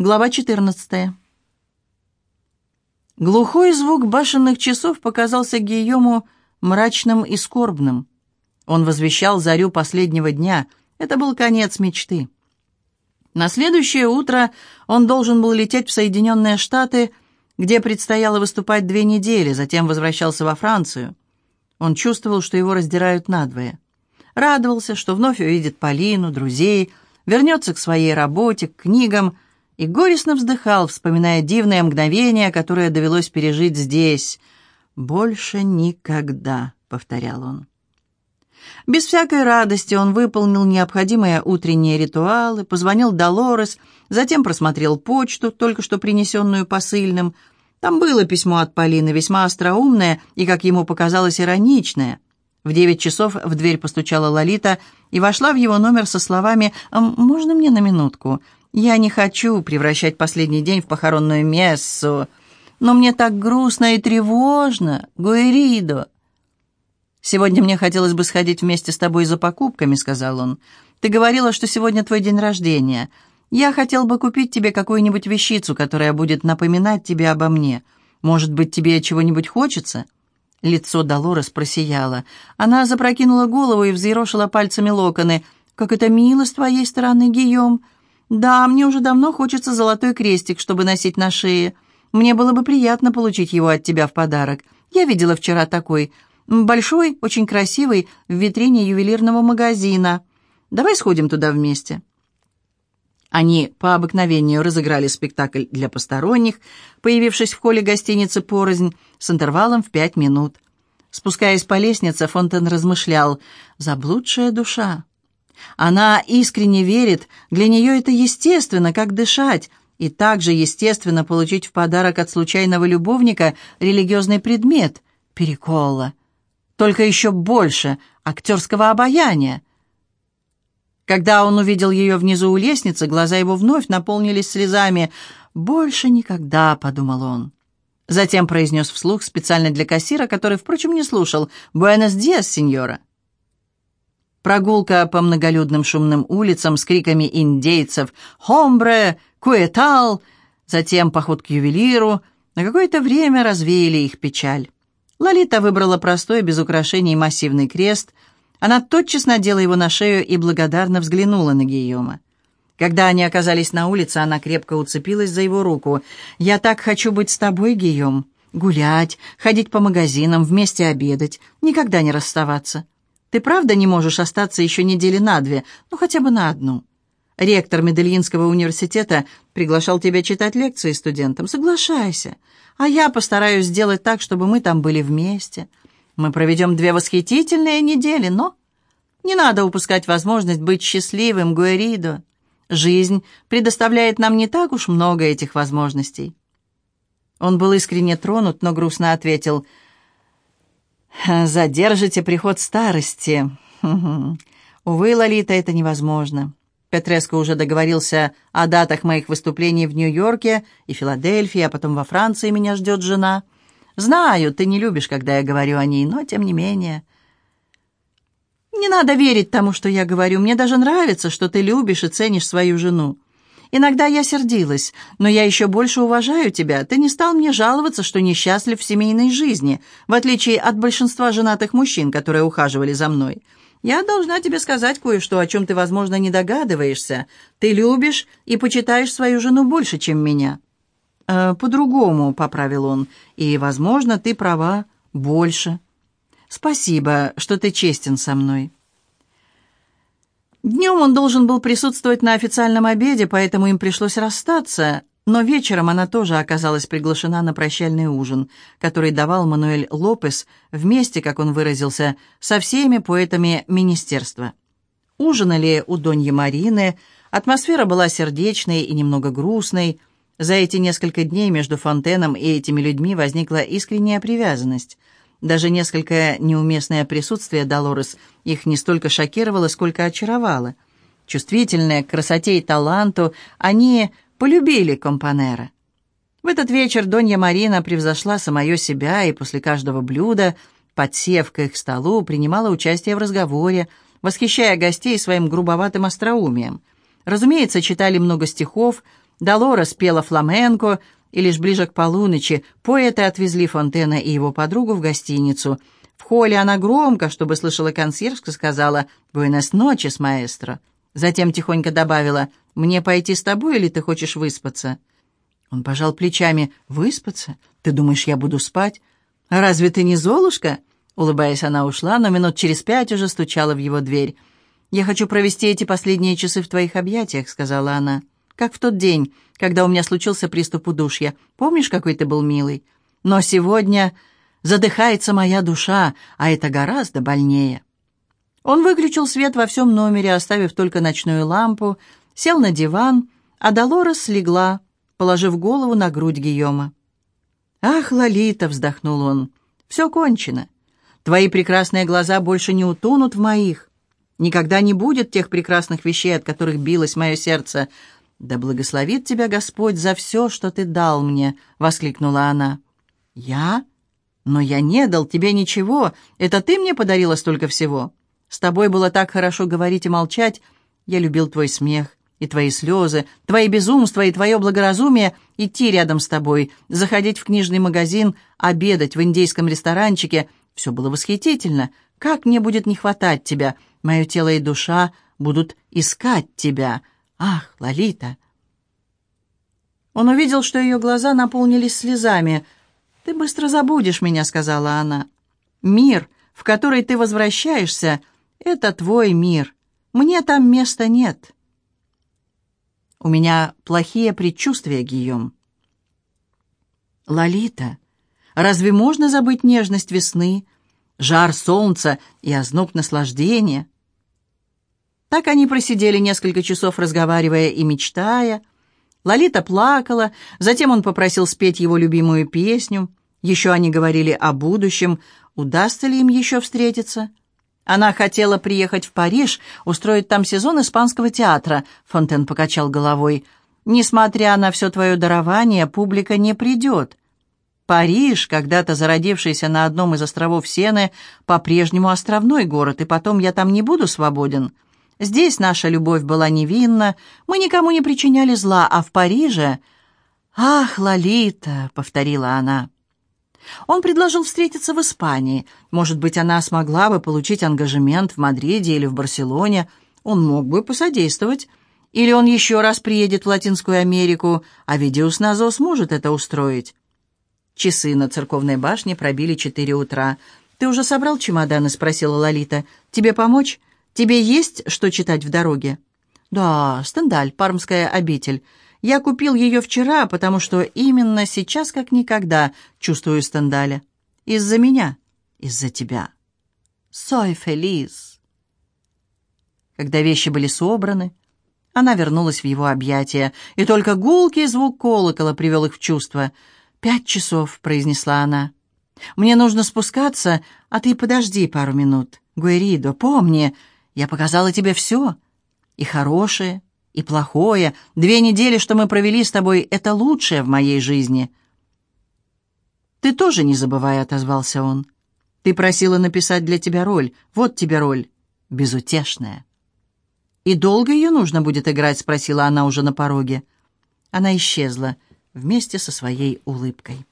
Глава 14. Глухой звук башенных часов показался Гийому мрачным и скорбным. Он возвещал зарю последнего дня. Это был конец мечты. На следующее утро он должен был лететь в Соединенные Штаты, где предстояло выступать две недели, затем возвращался во Францию. Он чувствовал, что его раздирают надвое. Радовался, что вновь увидит Полину, друзей, вернется к своей работе, к книгам — и горестно вздыхал, вспоминая дивное мгновение, которое довелось пережить здесь. «Больше никогда», — повторял он. Без всякой радости он выполнил необходимые утренние ритуалы, позвонил Долорес, затем просмотрел почту, только что принесенную посыльным. Там было письмо от Полины, весьма остроумное и, как ему показалось, ироничное. В девять часов в дверь постучала Лолита и вошла в его номер со словами «Можно мне на минутку?» Я не хочу превращать последний день в похоронную мессу, но мне так грустно и тревожно, Гуэридо. «Сегодня мне хотелось бы сходить вместе с тобой за покупками», — сказал он. «Ты говорила, что сегодня твой день рождения. Я хотел бы купить тебе какую-нибудь вещицу, которая будет напоминать тебе обо мне. Может быть, тебе чего-нибудь хочется?» Лицо Долорес просияло. Она запрокинула голову и взъерошила пальцами локоны. «Как это мило с твоей стороны, Гийом!» «Да, мне уже давно хочется золотой крестик, чтобы носить на шее. Мне было бы приятно получить его от тебя в подарок. Я видела вчера такой. Большой, очень красивый, в витрине ювелирного магазина. Давай сходим туда вместе». Они по обыкновению разыграли спектакль для посторонних, появившись в холле гостиницы «Порознь» с интервалом в пять минут. Спускаясь по лестнице, Фонтен размышлял «Заблудшая душа». Она искренне верит, для нее это естественно, как дышать, и также естественно получить в подарок от случайного любовника религиозный предмет – перекола. Только еще больше актерского обаяния. Когда он увидел ее внизу у лестницы, глаза его вновь наполнились слезами. «Больше никогда», — подумал он. Затем произнес вслух специально для кассира, который, впрочем, не слушал. «Буэнос диас, сеньора». Прогулка по многолюдным шумным улицам с криками индейцев «Хомбре! Куэтал!» Затем поход к ювелиру. На какое-то время развеяли их печаль. Лолита выбрала простой, без украшений массивный крест. Она тотчас надела его на шею и благодарно взглянула на Гийома. Когда они оказались на улице, она крепко уцепилась за его руку. «Я так хочу быть с тобой, Гийом. Гулять, ходить по магазинам, вместе обедать, никогда не расставаться. Ты правда не можешь остаться еще недели на две, ну хотя бы на одну? Ректор Медельинского университета приглашал тебя читать лекции студентам. Соглашайся. А я постараюсь сделать так, чтобы мы там были вместе. Мы проведем две восхитительные недели, но... Не надо упускать возможность быть счастливым, Гуэридо. Жизнь предоставляет нам не так уж много этих возможностей. Он был искренне тронут, но грустно ответил — «Задержите приход старости». Увы, Лолита, это невозможно. Петреско уже договорился о датах моих выступлений в Нью-Йорке и Филадельфии, а потом во Франции меня ждет жена. Знаю, ты не любишь, когда я говорю о ней, но тем не менее... Не надо верить тому, что я говорю. Мне даже нравится, что ты любишь и ценишь свою жену. Иногда я сердилась, но я еще больше уважаю тебя. Ты не стал мне жаловаться, что несчастлив в семейной жизни, в отличие от большинства женатых мужчин, которые ухаживали за мной. Я должна тебе сказать кое-что, о чем ты, возможно, не догадываешься. Ты любишь и почитаешь свою жену больше, чем меня». «Э, «По-другому», — поправил он, — «и, возможно, ты права больше». «Спасибо, что ты честен со мной». Днем он должен был присутствовать на официальном обеде, поэтому им пришлось расстаться, но вечером она тоже оказалась приглашена на прощальный ужин, который давал Мануэль Лопес вместе, как он выразился, со всеми поэтами министерства. Ужинали у Доньи Марины, атмосфера была сердечной и немного грустной. За эти несколько дней между Фонтеном и этими людьми возникла искренняя привязанность – даже несколько неуместное присутствие Долорес их не столько шокировало, сколько очаровало. Чувствительные к красоте и таланту, они полюбили компанера. В этот вечер Донья Марина превзошла самое себя и после каждого блюда, подсев к их столу, принимала участие в разговоре, восхищая гостей своим грубоватым остроумием. Разумеется, читали много стихов, Долорес пела фламенко, и лишь ближе к полуночи поэты отвезли Фонтена и его подругу в гостиницу. В холле она громко, чтобы слышала консьержка, сказала «Буэнос ночес, маэстро». Затем тихонько добавила «Мне пойти с тобой или ты хочешь выспаться?» Он пожал плечами «Выспаться? Ты думаешь, я буду спать? Разве ты не Золушка?» Улыбаясь, она ушла, но минут через пять уже стучала в его дверь. «Я хочу провести эти последние часы в твоих объятиях», — сказала она. «Как в тот день, когда у меня случился приступ удушья. Помнишь, какой ты был милый? Но сегодня задыхается моя душа, а это гораздо больнее». Он выключил свет во всем номере, оставив только ночную лампу, сел на диван, а Долорес слегла, положив голову на грудь Гийома. «Ах, Лолита!» — вздохнул он. «Все кончено. Твои прекрасные глаза больше не утонут в моих. Никогда не будет тех прекрасных вещей, от которых билось мое сердце. Да благословит тебя Господь за все, что ты дал мне!» — воскликнула она. «Я? Но я не дал тебе ничего. Это ты мне подарила столько всего. С тобой было так хорошо говорить и молчать. Я любил твой смех и твои слезы, твои безумства и твое благоразумие, идти рядом с тобой, заходить в книжный магазин, обедать в индейском ресторанчике. Все было восхитительно. Как мне будет не хватать тебя? Мое тело и душа будут искать тебя. Ах, Лолита!» Он увидел, что ее глаза наполнились слезами. «Ты быстро забудешь меня», — сказала она. «Мир, в который ты возвращаешься, — это твой мир. Мне там места нет». «У меня плохие предчувствия, Гийом». «Лолита, разве можно забыть нежность весны, жар солнца и озноб наслаждения?» Так они просидели несколько часов, разговаривая и мечтая. Лолита плакала, затем он попросил спеть его любимую песню. Еще они говорили о будущем, удастся ли им еще встретиться. Она хотела приехать в Париж, устроить там сезон испанского театра. Фонтен покачал головой. Несмотря на все твое дарование, публика не придет. Париж, когда-то зародившийся на одном из островов Сены, по-прежнему островной город, и потом я там не буду свободен. Здесь наша любовь была невинна, мы никому не причиняли зла, а в Париже... «Ах, Лолита!» — повторила она. Он предложил встретиться в Испании. Может быть, она смогла бы получить ангажемент в Мадриде или в Барселоне. Он мог бы посодействовать. Или он еще раз приедет в Латинскую Америку, а Видеус Назо сможет это устроить. Часы на церковной башне пробили четыре утра. «Ты уже собрал чемоданы?» — спросила Лолита. «Тебе помочь?» Тебе есть что читать в дороге?» «Да, Стендаль, Пармская обитель. Я купил ее вчера, потому что именно сейчас, как никогда, чувствую Стендаля. Из-за меня, из-за тебя. Сой фелиз». Когда вещи были собраны, она вернулась в его объятия, и только гулкий звук колокола привел их в чувство. «Пять часов», — произнесла она. «Мне нужно спускаться, а ты подожди пару минут. Гуэридо, помни, я показала тебе все. И хорошее, и плохое. Две недели, что мы провели с тобой, это лучшее в моей жизни. Ты тоже не забывай, отозвался он. Ты просила написать для тебя роль. Вот тебе роль. Безутешная. «И долго ее нужно будет играть?» — спросила она уже на пороге. Она исчезла вместе со своей улыбкой.